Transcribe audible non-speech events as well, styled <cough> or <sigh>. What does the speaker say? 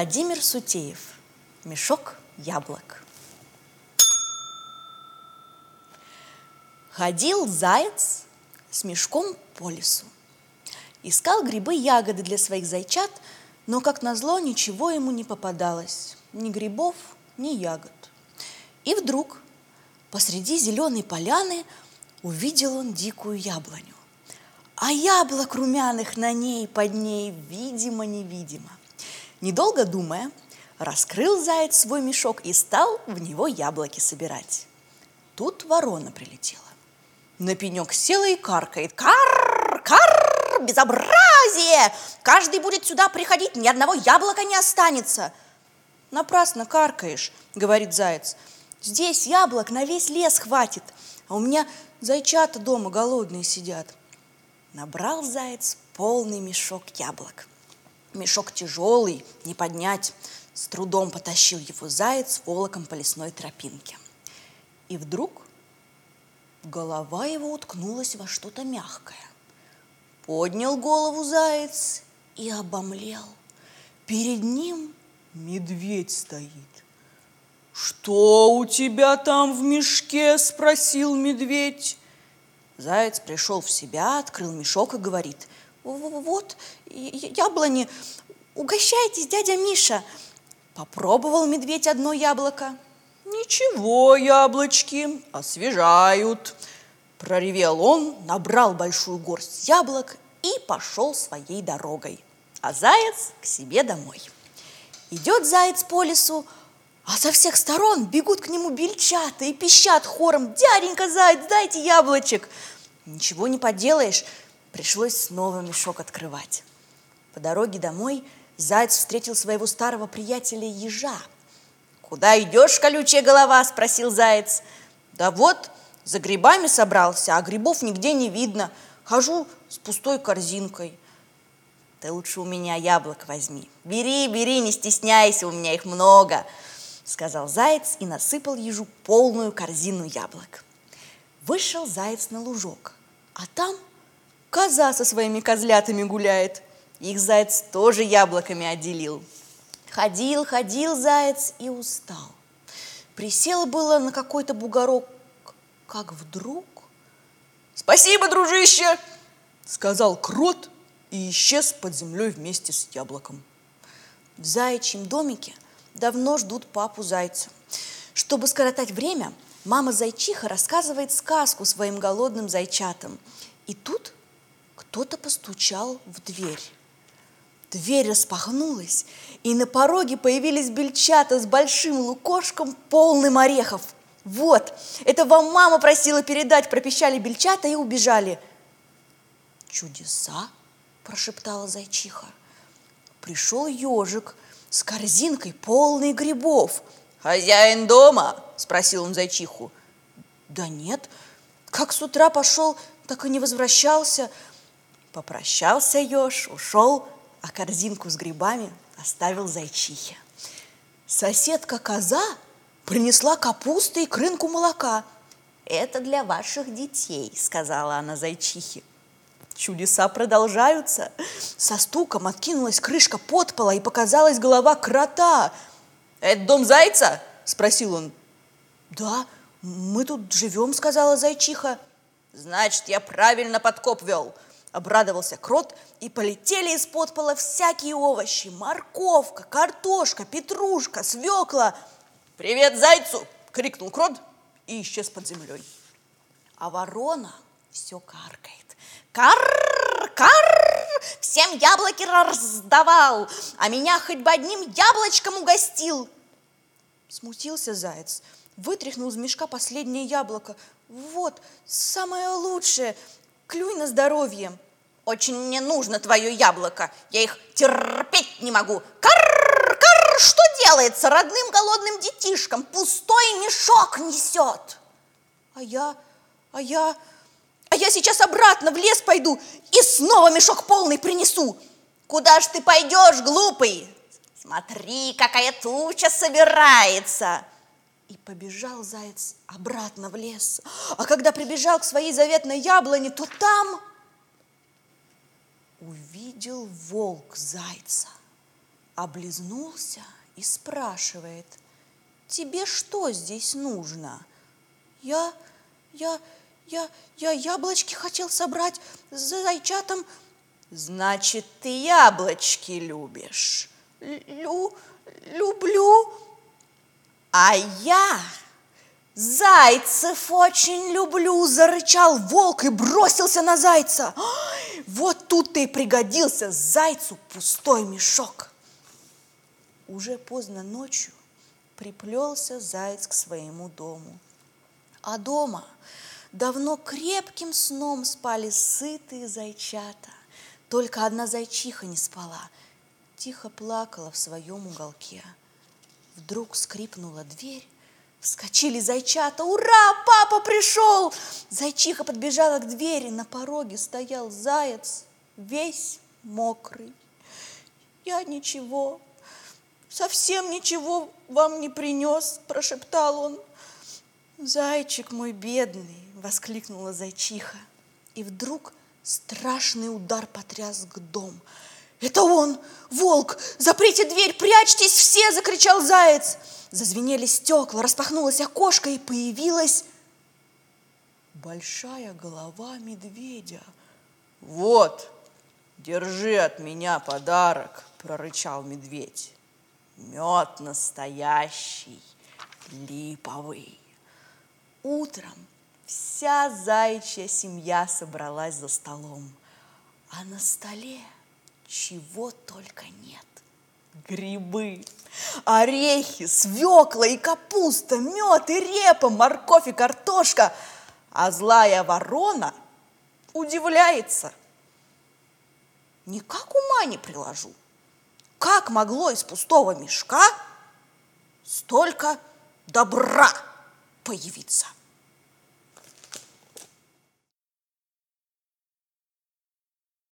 Владимир Сутеев. Мешок яблок. Ходил заяц с мешком по лесу. Искал грибы, ягоды для своих зайчат, но, как назло, ничего ему не попадалось. Ни грибов, ни ягод. И вдруг посреди зеленой поляны увидел он дикую яблоню. А яблок румяных на ней, под ней, видимо-невидимо. Недолго думая, раскрыл заяц свой мешок и стал в него яблоки собирать. Тут ворона прилетела. На пенек села и каркает. Кар, кар, безобразие! Каждый будет сюда приходить, ни одного яблока не останется. Напрасно каркаешь, говорит заяц. Здесь яблок на весь лес хватит, а у меня зайчата дома голодные сидят. Набрал заяц полный мешок яблок. Мешок тяжелый, не поднять. С трудом потащил его заяц волоком по лесной тропинке. И вдруг голова его уткнулась во что-то мягкое. Поднял голову заяц и обомлел. Перед ним медведь стоит. «Что у тебя там в мешке?» – спросил медведь. Заяц пришел в себя, открыл мешок и говорит – вот, яблони, угощайтесь, дядя Миша. Попробовал медведь одно яблоко. Ничего, яблочки, освежают. Проревел он, набрал большую горсть яблок и пошел своей дорогой. А заяц к себе домой. Идет заяц по лесу, а со всех сторон бегут к нему бельчата и пищат хором «Дяденька заяц, дайте яблочек!» Ничего не поделаешь, Пришлось снова мешок открывать. По дороге домой заяц встретил своего старого приятеля ежа. «Куда идешь, колючая голова?» – спросил заяц. «Да вот, за грибами собрался, а грибов нигде не видно. Хожу с пустой корзинкой». «Ты лучше у меня яблок возьми. Бери, бери, не стесняйся, у меня их много», – сказал заяц и насыпал ежу полную корзину яблок. Вышел заяц на лужок, а там – Коза со своими козлятами гуляет. Их заяц тоже яблоками отделил. Ходил, ходил заяц и устал. Присел было на какой-то бугорок, как вдруг... «Спасибо, дружище!» — сказал крот и исчез под землей вместе с яблоком. В заячьем домике давно ждут папу зайца. Чтобы скоротать время, мама зайчиха рассказывает сказку своим голодным зайчатам. И тут кто-то постучал в дверь. Дверь распахнулась, и на пороге появились бельчата с большим лукошком, полным орехов. «Вот, это вам мама просила передать!» – пропищали бельчата и убежали. «Чудеса!» – прошептала зайчиха. Пришел ежик с корзинкой, полной грибов. «Хозяин дома?» – спросил он зайчиху. «Да нет, как с утра пошел, так и не возвращался», Попрощался еж, ушел, а корзинку с грибами оставил зайчихе. Соседка коза принесла капусты и крынку молока. «Это для ваших детей», — сказала она зайчихе. Чудеса продолжаются. Со стуком откинулась крышка подпола и показалась голова крота. «Это дом зайца?» – спросил он. «Да, мы тут живем», – сказала зайчиха. «Значит, я правильно подкоп вел», Обрадовался крот, и полетели из-под пола всякие овощи. Морковка, картошка, петрушка, свекла. «Привет зайцу!» — крикнул крот и исчез под землей. А ворона все каркает. Кар, кар, всем яблоки раздавал, а меня хоть бы одним яблочком угостил. Смутился заяц, вытряхнул из мешка последнее яблоко. Вот, самое лучшее, Клюй на здоровье. Очень мне нужно твое яблоко. Я их терпеть не могу. Кар, кар, что делается родным голодным детишкам? Пустой мешок несет. А я, а я, а я сейчас обратно в лес пойду и снова мешок полный принесу. Куда ж ты пойдешь, глупый? Смотри, какая туча собирается и побежал заяц обратно в лес. А когда прибежал к своей заветной яблоне, то там увидел волк зайца. облизнулся и спрашивает, «Тебе что здесь нужно?» «Я, я, я, я яблочки хотел собрать за зайчатом». «Значит, ты яблочки любишь?» Лю, люблю. А я зайцев очень люблю, зарычал волк и бросился на зайца. <gasps> Вот тут ты и пригодился зайцу пустой мешок. Уже поздно ночью приплелся заяц к своему дому. А дома давно крепким сном спали сытые зайчата. Только одна зайчиха не спала, тихо плакала в своем уголке. Вдруг скрипнула дверь, Вскочили зайчата. Ура, папа пришел! Зайчиха подбежала к двери. На пороге стоял заяц, весь мокрый. Я ничего, совсем ничего вам не принес, прошептал он. Зайчик мой бедный, воскликнула зайчиха. И вдруг страшный удар потряс к дому. Это он, волк! Заприте дверь, прячьтесь все! закричал заяц. Зазвенели стекла, распахнулось окошко и появилась большая голова медведя. Вот, держи от меня подарок, прорычал медведь. Мед настоящий, липовый. Утром вся заячья семья собралась за столом, а на столе чего только нет. Грибы, орехи, свекла и капуста, мед и репа, морковь и картошка. А злая ворона удивляется. Никак ума не приложу. Как могло из пустого мешка столько добра появиться?